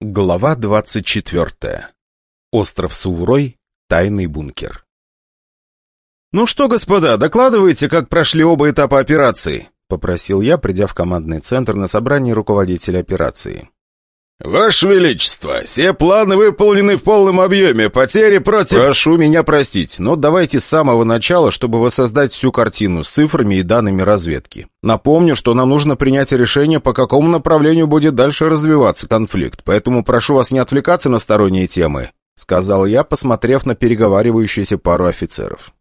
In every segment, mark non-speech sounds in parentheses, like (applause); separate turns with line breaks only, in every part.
Глава 24. Остров Суврой. Тайный бункер. «Ну что, господа, докладывайте, как прошли оба этапа операции», — попросил я, придя в командный центр на собрании руководителя операции.
«Ваше Величество, все планы выполнены в полном объеме, потери против...»
«Прошу меня простить, но давайте с самого начала, чтобы воссоздать всю картину с цифрами и данными разведки. Напомню, что нам нужно принять решение, по какому направлению будет дальше развиваться конфликт, поэтому прошу вас не отвлекаться на сторонние темы», — сказал я, посмотрев на переговаривающуюся пару офицеров.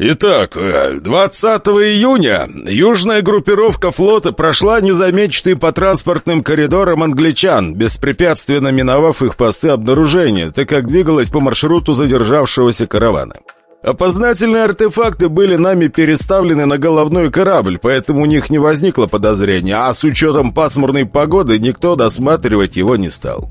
Итак, 20 июня южная группировка флота прошла незамеченной по транспортным коридорам англичан, беспрепятственно миновав их посты обнаружения, так как двигалась по маршруту задержавшегося каравана. Опознательные артефакты были нами переставлены на головной корабль, поэтому у них не возникло подозрения, а с учетом пасмурной погоды никто досматривать его не стал.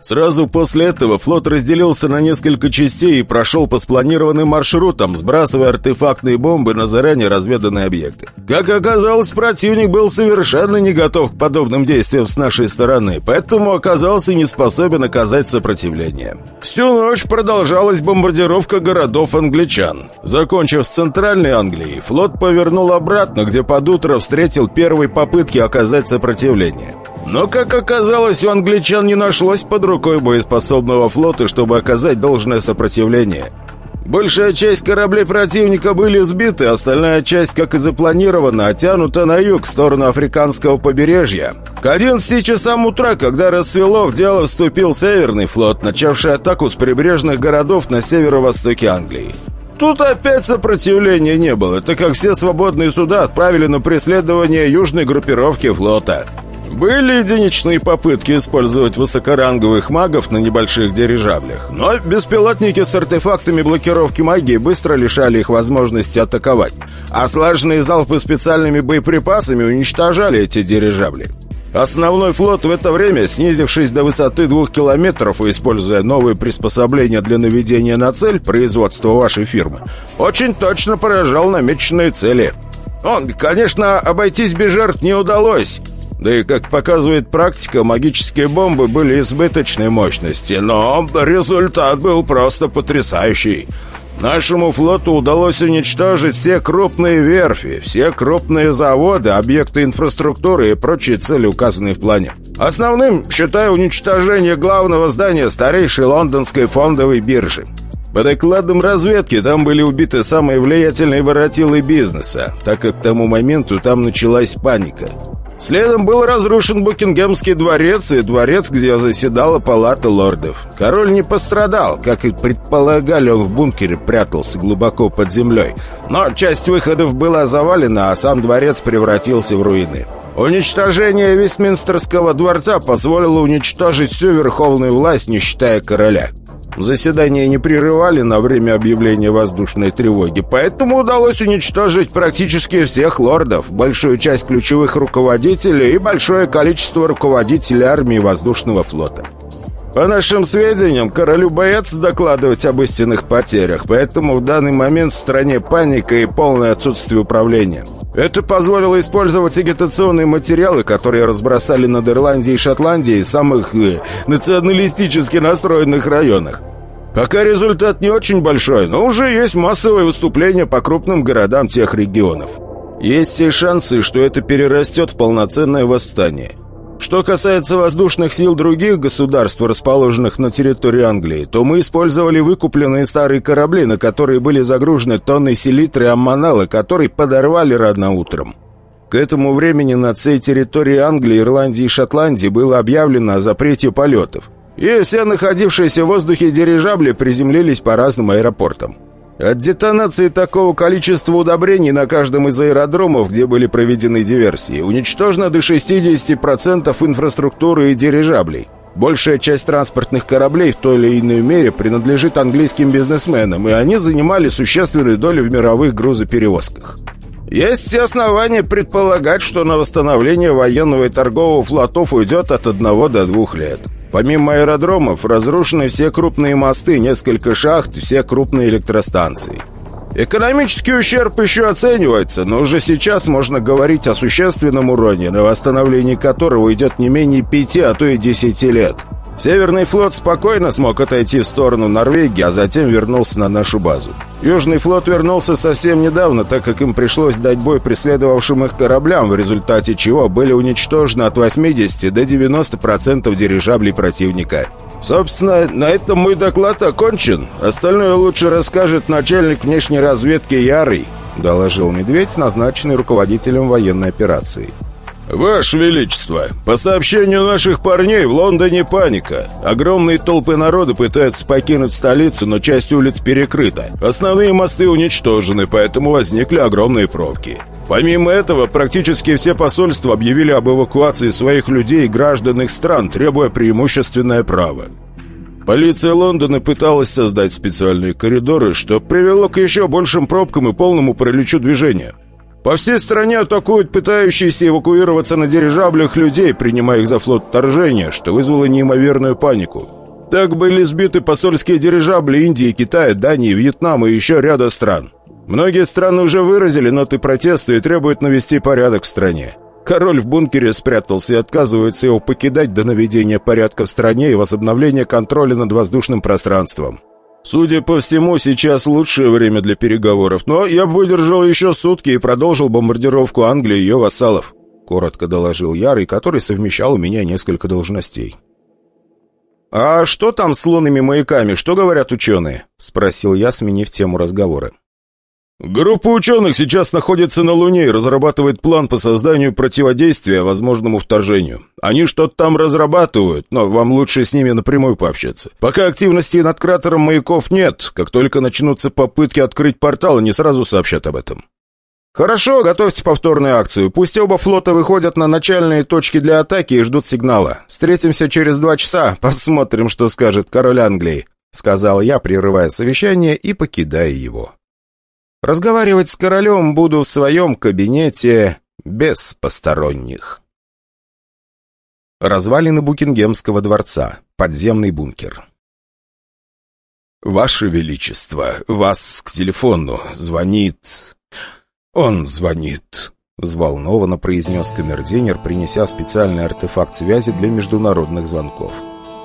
Сразу после этого флот разделился на несколько частей и прошел по спланированным маршрутам, сбрасывая артефактные бомбы на заранее разведанные объекты. Как оказалось, противник был совершенно не готов к подобным действиям с нашей стороны, поэтому оказался не способен оказать сопротивление. Всю ночь продолжалась бомбардировка городов англичан. Закончив с центральной Англией, флот повернул обратно, где под утро встретил первые попытки оказать сопротивление. Но, как оказалось, у англичан не нашлось под рукой боеспособного флота, чтобы оказать должное сопротивление. Большая часть кораблей противника были сбиты, остальная часть, как и запланировано, оттянута на юг, в сторону африканского побережья. К 11 часам утра, когда рассвело, в дело вступил Северный флот, начавший атаку с прибрежных городов на северо-востоке Англии. Тут опять сопротивления не было, так как все свободные суда отправили на преследование южной группировки флота. Были единичные попытки использовать высокоранговых магов на небольших дирижаблях, но беспилотники с артефактами блокировки магии быстро лишали их возможности атаковать, а слаженные залпы специальными боеприпасами уничтожали эти дирижабли. Основной флот в это время, снизившись до высоты двух километров и используя новые приспособления для наведения на цель производства вашей фирмы, очень точно поражал намеченные цели. Он, конечно, обойтись без жертв не удалось, да и, как показывает практика, магические бомбы были избыточной мощности, но результат был просто потрясающий. Нашему флоту удалось уничтожить все крупные верфи, все крупные заводы, объекты инфраструктуры и прочие цели, указанные в плане. Основным считаю уничтожение главного здания старейшей лондонской фондовой биржи. По докладам разведки, там были убиты самые влиятельные воротилы бизнеса, так как к тому моменту там началась паника. Следом был разрушен Букингемский дворец и дворец, где заседала палата лордов. Король не пострадал, как и предполагали, он в бункере прятался глубоко под землей. Но часть выходов была завалена, а сам дворец превратился в руины. Уничтожение Вестминстерского дворца позволило уничтожить всю верховную власть, не считая короля. Заседание не прерывали на время объявления воздушной тревоги, поэтому удалось уничтожить практически всех лордов, большую часть ключевых руководителей и большое количество руководителей армии воздушного флота. По нашим сведениям, королю боятся докладывать об истинных потерях, поэтому в данный момент в стране паника и полное отсутствие управления. Это позволило использовать агитационные материалы, которые разбросали над Ирландией и Шотландией в самых э, националистически настроенных районах. Пока результат не очень большой, но уже есть массовые выступления по крупным городам тех регионов. Есть все шансы, что это перерастет в полноценное восстание. Что касается воздушных сил других государств, расположенных на территории Англии, то мы использовали выкупленные старые корабли, на которые были загружены тонны селитры и аммонала, которые подорвали рано утром. К этому времени на всей территории Англии, Ирландии и Шотландии было объявлено о запрете полетов. И все находившиеся в воздухе дирижабли приземлились по разным аэропортам. От детонации такого количества удобрений на каждом из аэродромов, где были проведены диверсии, уничтожено до 60% инфраструктуры и дирижаблей. Большая часть транспортных кораблей в той или иной мере принадлежит английским бизнесменам, и они занимали существенную долю в мировых грузоперевозках. Есть все основания предполагать, что на восстановление военного и торгового флотов уйдет от одного до двух лет. Помимо аэродромов, разрушены все крупные мосты, несколько шахт, все крупные электростанции. Экономический ущерб еще оценивается, но уже сейчас можно говорить о существенном уроне, на восстановление которого идет не менее пяти, а то и десяти лет. Северный флот спокойно смог отойти в сторону Норвегии, а затем вернулся на нашу базу. Южный флот вернулся совсем недавно, так как им пришлось дать бой преследовавшим их кораблям, в результате чего были уничтожены от 80 до 90% дирижаблей противника. Собственно, на этом мой доклад окончен. Остальное лучше расскажет начальник внешней разведки Ярый, доложил Медведь, назначенный руководителем военной операции. «Ваше Величество, по сообщению наших парней, в Лондоне паника. Огромные толпы народа пытаются покинуть столицу, но часть улиц перекрыта. Основные мосты уничтожены, поэтому возникли огромные пробки. Помимо этого, практически все посольства объявили об эвакуации своих людей и граждан их стран, требуя преимущественное право. Полиция Лондона пыталась создать специальные коридоры, что привело к еще большим пробкам и полному параличу движения. По всей стране атакуют пытающиеся эвакуироваться на дирижаблях людей, принимая их за флот вторжения, что вызвало неимоверную панику. Так были сбиты посольские дирижабли Индии, Китая, Дании, Вьетнама и еще ряда стран. Многие страны уже выразили ноты протеста и требуют навести порядок в стране. Король в бункере спрятался и отказывается его покидать до наведения порядка в стране и возобновления контроля над воздушным пространством. Судя по всему, сейчас лучшее время для переговоров, но я бы выдержал еще сутки и продолжил бомбардировку Англии и ее вассалов», — коротко доложил Ярый, который совмещал у меня несколько должностей. «А что там с лунными маяками? Что говорят ученые?» — спросил я, сменив тему разговора. Группа ученых сейчас находится на Луне и разрабатывает план по созданию противодействия возможному вторжению. Они что-то там разрабатывают, но вам лучше с ними напрямую пообщаться. Пока активности над кратером маяков нет. Как только начнутся попытки открыть портал, они сразу сообщат об этом. «Хорошо, готовьте повторную акцию. Пусть оба флота выходят на начальные точки для атаки и ждут сигнала. Встретимся через два часа, (laughs) посмотрим, что скажет король Англии», — сказал я, прерывая совещание и покидая его. Разговаривать с королем буду в своем кабинете без посторонних. Развалины Букингемского дворца. Подземный бункер. «Ваше Величество, вас к телефону звонит...» «Он звонит», — взволнованно произнес камердинер, принеся специальный артефакт связи для международных звонков.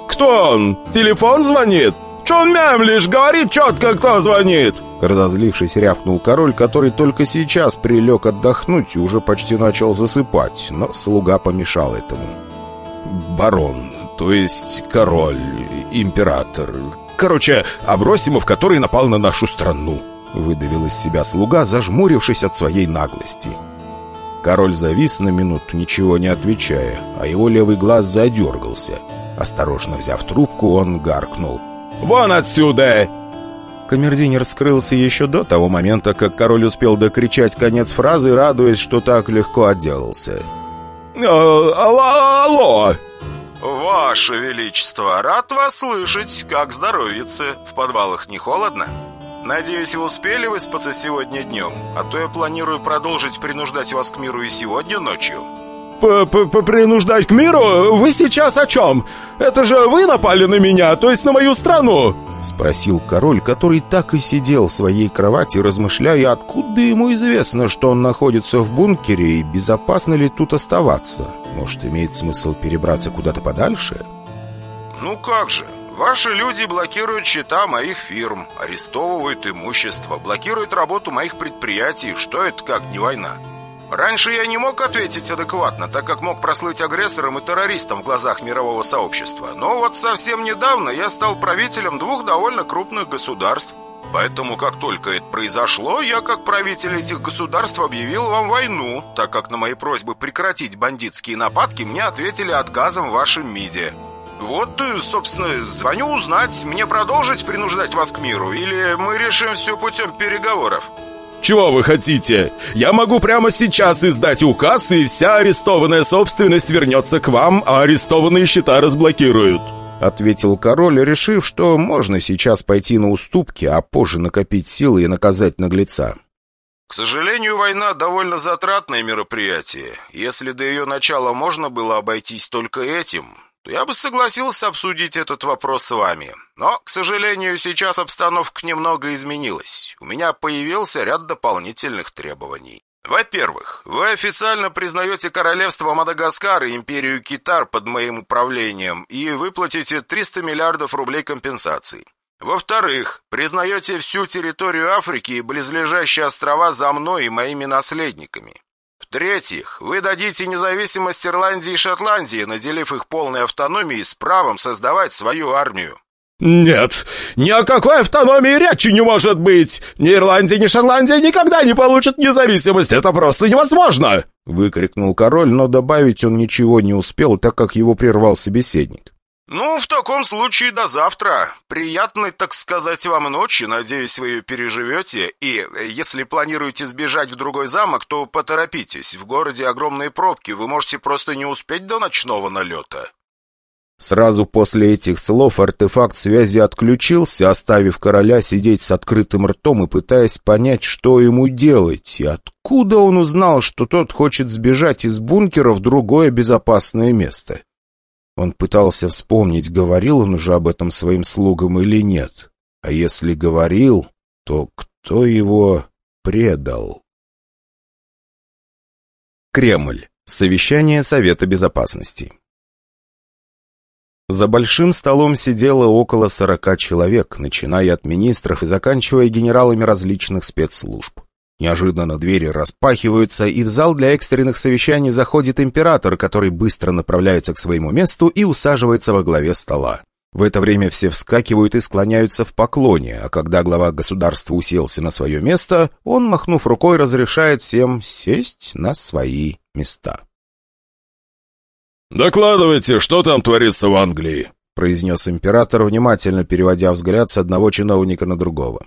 «Кто он? Телефон звонит?» «Чё мямлишь? Говори четко, кто звонит!»
Разозлившись, рявкнул король, который только сейчас прилег отдохнуть и уже почти начал засыпать, но слуга помешал этому.
«Барон, то есть король, император... Короче, Абросимов, который напал на нашу страну!»
Выдавил из себя слуга, зажмурившись от своей наглости. Король завис на минуту, ничего не отвечая, а его левый глаз задергался. Осторожно взяв трубку, он гаркнул —
Вон отсюда!»
Камердинер скрылся еще до того момента, как король успел докричать конец фразы, радуясь, что так легко отделался.
Э, «Алло, алло!»
«Ваше Величество, рад вас слышать. Как здоровится? В подвалах не холодно? Надеюсь, вы успели выспаться сегодня днем, а то я планирую продолжить принуждать вас к миру и сегодня ночью».
«Принуждать к миру? Вы сейчас о чем? Это же вы напали на меня, то есть на мою страну?»
Спросил король, который так и сидел в своей кровати, размышляя, откуда ему известно, что он находится в бункере и безопасно ли тут оставаться. Может, имеет смысл перебраться куда-то подальше?
«Ну как же, Ваши люди блокируют счета моих фирм, арестовывают имущество, блокируют работу моих предприятий. Что это как не война? Раньше я не мог ответить адекватно, так как мог прослыть агрессором и террористом в глазах мирового сообщества. Но вот совсем недавно я стал правителем двух довольно крупных государств. Поэтому, как только это произошло, я, как правитель этих государств, объявил вам войну, так как на мои просьбы прекратить бандитские нападки мне ответили отказом в вашем МИДе. Вот, собственно, звоню узнать, мне продолжить принуждать вас к миру, или мы решим все путем переговоров.
Чего вы хотите? Я могу прямо сейчас издать указ, и вся арестованная собственность вернется к вам, а арестованные счета разблокируют».
Ответил король, решив, что можно сейчас пойти на уступки, а позже накопить силы и наказать наглеца.
К сожалению, война довольно затратное мероприятие. Если до ее начала можно было обойтись только этим, то я бы согласился обсудить этот вопрос с вами. Но, к сожалению, сейчас обстановка немного изменилась. У меня появился ряд дополнительных требований. Во-первых, вы официально признаете королевство Мадагаскар и империю Китар под моим управлением и выплатите 300 миллиардов рублей компенсаций. Во-вторых, признаете всю территорию Африки и близлежащие острова за мной и моими наследниками. В-третьих, вы дадите независимость Ирландии и Шотландии, наделив их полной автономией с правом создавать свою армию.
«Нет, ни о какой автономии речи не может быть! Ни Ирландия, ни Шотландия никогда не получат независимость! Это просто невозможно!»
Выкрикнул король, но добавить он ничего не успел, так как его прервал собеседник.
«Ну, в таком случае до завтра. Приятной, так сказать, вам ночи. Надеюсь, вы ее переживете. И если планируете сбежать в другой замок, то поторопитесь. В городе огромные пробки. Вы можете просто не успеть до ночного налета».
Сразу после этих слов артефакт связи отключился, оставив короля сидеть с открытым ртом и пытаясь понять, что ему делать, и откуда он узнал, что тот хочет сбежать из бункера в другое безопасное место. Он пытался вспомнить, говорил он уже об этом своим слугам или нет. А если говорил, то кто его предал? Кремль. Совещание Совета Безопасности. За большим столом сидело около сорока человек, начиная от министров и заканчивая генералами различных спецслужб. Неожиданно двери распахиваются, и в зал для экстренных совещаний заходит император, который быстро направляется к своему месту и усаживается во главе стола. В это время все вскакивают и склоняются в поклоне, а когда глава государства уселся на свое место, он, махнув рукой, разрешает всем сесть на свои места.
«Докладывайте, что там творится в Англии?»
произнес император, внимательно переводя взгляд с одного чиновника на другого.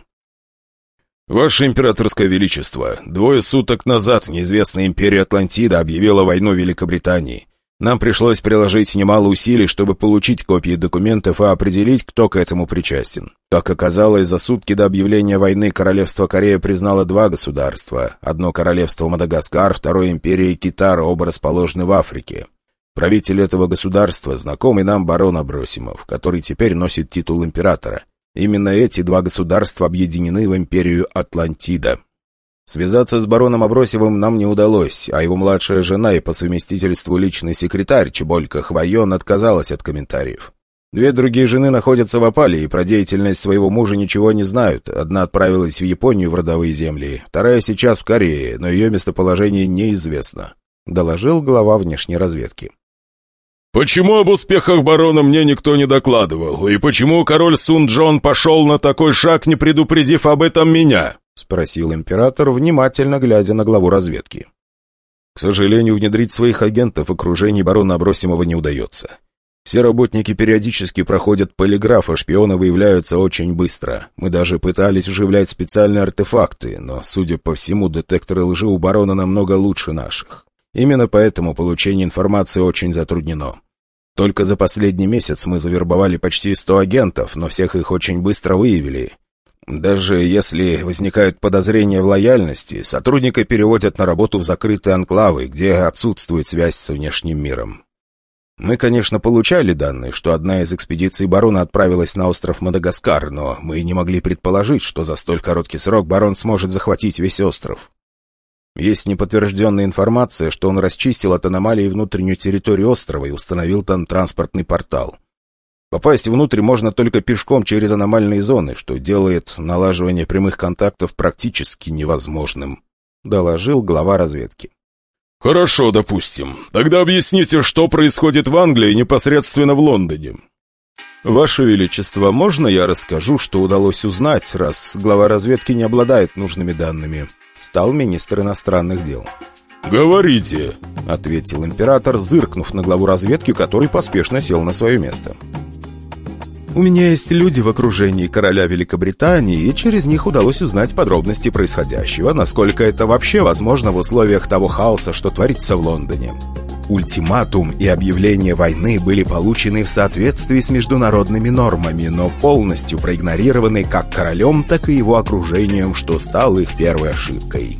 «Ваше императорское величество, двое суток назад неизвестная империя Атлантида объявила войну Великобритании. Нам пришлось приложить немало усилий, чтобы получить копии документов и определить, кто к этому причастен. Как оказалось, за сутки до объявления войны королевство Корея признало два государства. Одно королевство Мадагаскар, второе империя Китар, оба расположены в Африке. Правитель этого государства – знакомый нам барон Абросимов, который теперь носит титул императора. Именно эти два государства объединены в империю Атлантида. Связаться с бароном Абросимовым нам не удалось, а его младшая жена и по совместительству личный секретарь Чеболька Хвайон отказалась от комментариев. Две другие жены находятся в опале и про деятельность своего мужа ничего не знают. Одна отправилась в Японию в родовые земли, вторая сейчас в Корее, но ее местоположение неизвестно», — доложил глава внешней разведки. «Почему об успехах барона мне никто не докладывал? И почему король Сун Джон пошел на такой шаг, не предупредив об этом меня?»
— спросил император, внимательно глядя на главу разведки.
«К сожалению, внедрить своих агентов в окружении барона Абросимова не удается. Все работники периодически проходят полиграф, а шпионы выявляются очень быстро. Мы даже пытались вживлять специальные артефакты, но, судя по всему, детекторы лжи у барона намного лучше наших. Именно поэтому получение информации очень затруднено. Только за последний месяц мы завербовали почти 100 агентов, но всех их очень быстро выявили. Даже если возникают подозрения в лояльности, сотрудника переводят на работу в закрытые анклавы, где отсутствует связь с внешним миром. Мы, конечно, получали данные, что одна из экспедиций барона отправилась на остров Мадагаскар, но мы не могли предположить, что за столь короткий срок барон сможет захватить весь остров. Есть неподтвержденная информация, что он расчистил от аномалии внутреннюю территорию острова и установил там транспортный портал. Попасть внутрь можно только пешком через аномальные зоны, что делает налаживание прямых контактов практически невозможным», — доложил глава разведки.
«Хорошо, допустим. Тогда объясните, что происходит в Англии непосредственно в Лондоне».
«Ваше Величество, можно я расскажу, что удалось узнать, раз глава разведки не обладает нужными данными?» Стал министр иностранных дел.
«Говорите», —
ответил император, зыркнув на главу разведки, который поспешно сел на свое место. «У меня есть люди в окружении короля Великобритании, и через них удалось узнать подробности происходящего, насколько это вообще возможно в условиях того хаоса, что творится в Лондоне. Ультиматум и объявление войны были получены в соответствии с международными нормами, но полностью проигнорированы как королем, так и его окружением, что стало их первой ошибкой.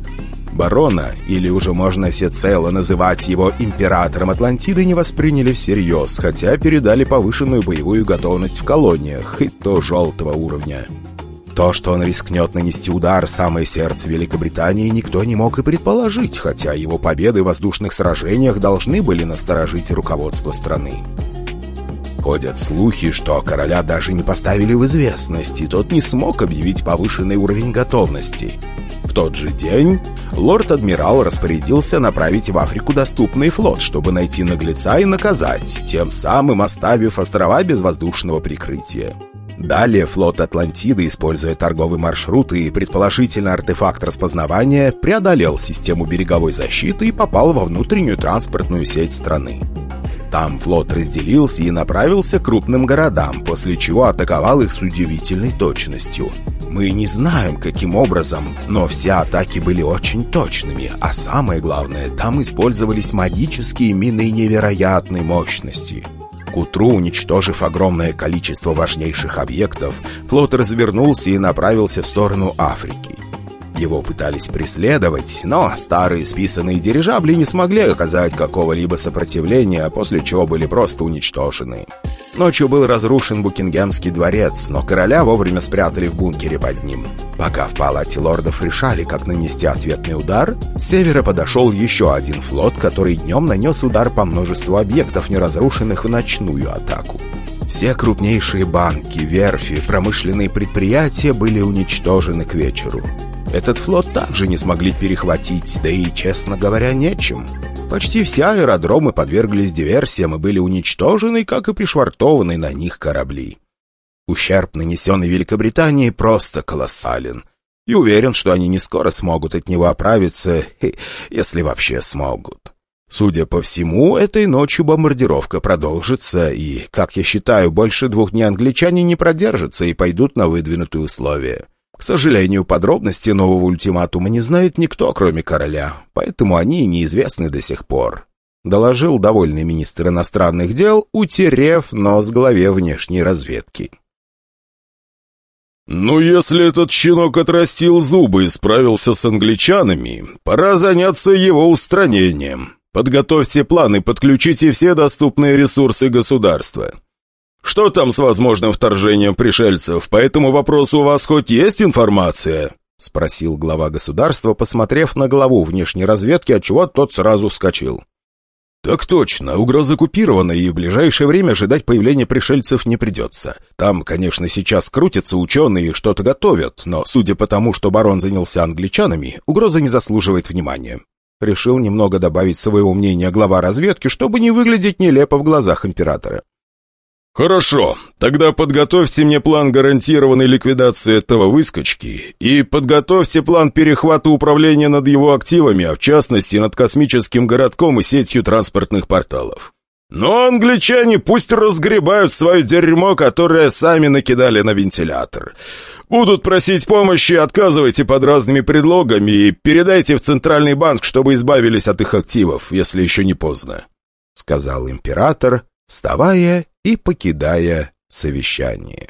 Барона, или уже можно всецело называть его императором Атлантиды, не восприняли всерьез, хотя передали повышенную боевую готовность в колониях, и то желтого уровня. То, что он рискнет нанести удар в самое сердце Великобритании, никто не мог и предположить, хотя его победы в воздушных сражениях должны были насторожить руководство страны. Ходят слухи, что короля даже не поставили в известность, и тот не смог объявить повышенный уровень готовности. В тот же день лорд-адмирал распорядился направить в Африку доступный флот, чтобы найти наглеца и наказать, тем самым оставив острова без воздушного прикрытия. Далее флот Атлантиды, используя торговый маршрут и, предположительно, артефакт распознавания, преодолел систему береговой защиты и попал во внутреннюю транспортную сеть страны. Там флот разделился и направился к крупным городам, после чего атаковал их с удивительной точностью. Мы не знаем, каким образом, но все атаки были очень точными, а самое главное, там использовались магические мины невероятной мощности – утру, уничтожив огромное количество важнейших объектов, флот развернулся и направился в сторону Африки. Его пытались преследовать, но старые списанные дирижабли не смогли оказать какого-либо сопротивления, после чего были просто уничтожены. Ночью был разрушен Букингемский дворец, но короля вовремя спрятали в бункере под ним. Пока в палате лордов решали, как нанести ответный удар, с севера подошел еще один флот, который днем нанес удар по множеству объектов, не разрушенных в ночную атаку. Все крупнейшие банки, верфи, промышленные предприятия были уничтожены к вечеру. Этот флот также не смогли перехватить, да и, честно говоря, нечем. Почти все аэродромы подверглись диверсиям и были уничтожены, как и пришвартованные на них корабли. Ущерб, нанесенный Великобритании, просто колоссален. И уверен, что они не скоро смогут от него оправиться, если вообще смогут. Судя по всему, этой ночью бомбардировка продолжится, и, как я считаю, больше двух дней англичане не продержатся и пойдут на выдвинутые условия. К сожалению, подробности нового ультиматума не знает никто, кроме короля, поэтому они неизвестны до сих пор. Доложил довольный министр иностранных дел, утерев нос главе внешней разведки.
«Ну, если этот щенок отрастил зубы и справился с англичанами, пора заняться его устранением. Подготовьте планы, подключите все доступные ресурсы государства. Что там с возможным вторжением пришельцев? По этому вопросу у вас хоть есть информация?» — спросил глава государства, посмотрев на главу внешней разведки, отчего тот сразу вскочил.
«Так точно, угроза купирована, и в ближайшее время ожидать появления пришельцев не придется. Там, конечно, сейчас крутятся ученые и что-то готовят, но, судя по тому, что барон занялся англичанами, угроза не заслуживает внимания». Решил немного добавить своего мнения глава разведки, чтобы не выглядеть нелепо в глазах императора.
«Хорошо, тогда подготовьте мне план гарантированной ликвидации этого выскочки и подготовьте план перехвата управления над его активами, а в частности над космическим городком и сетью транспортных порталов. Но англичане пусть разгребают свое дерьмо, которое сами накидали на вентилятор. Будут просить помощи, отказывайте под разными предлогами и передайте в Центральный банк, чтобы избавились от их активов, если еще не поздно», — сказал император, вставая и покидая совещание.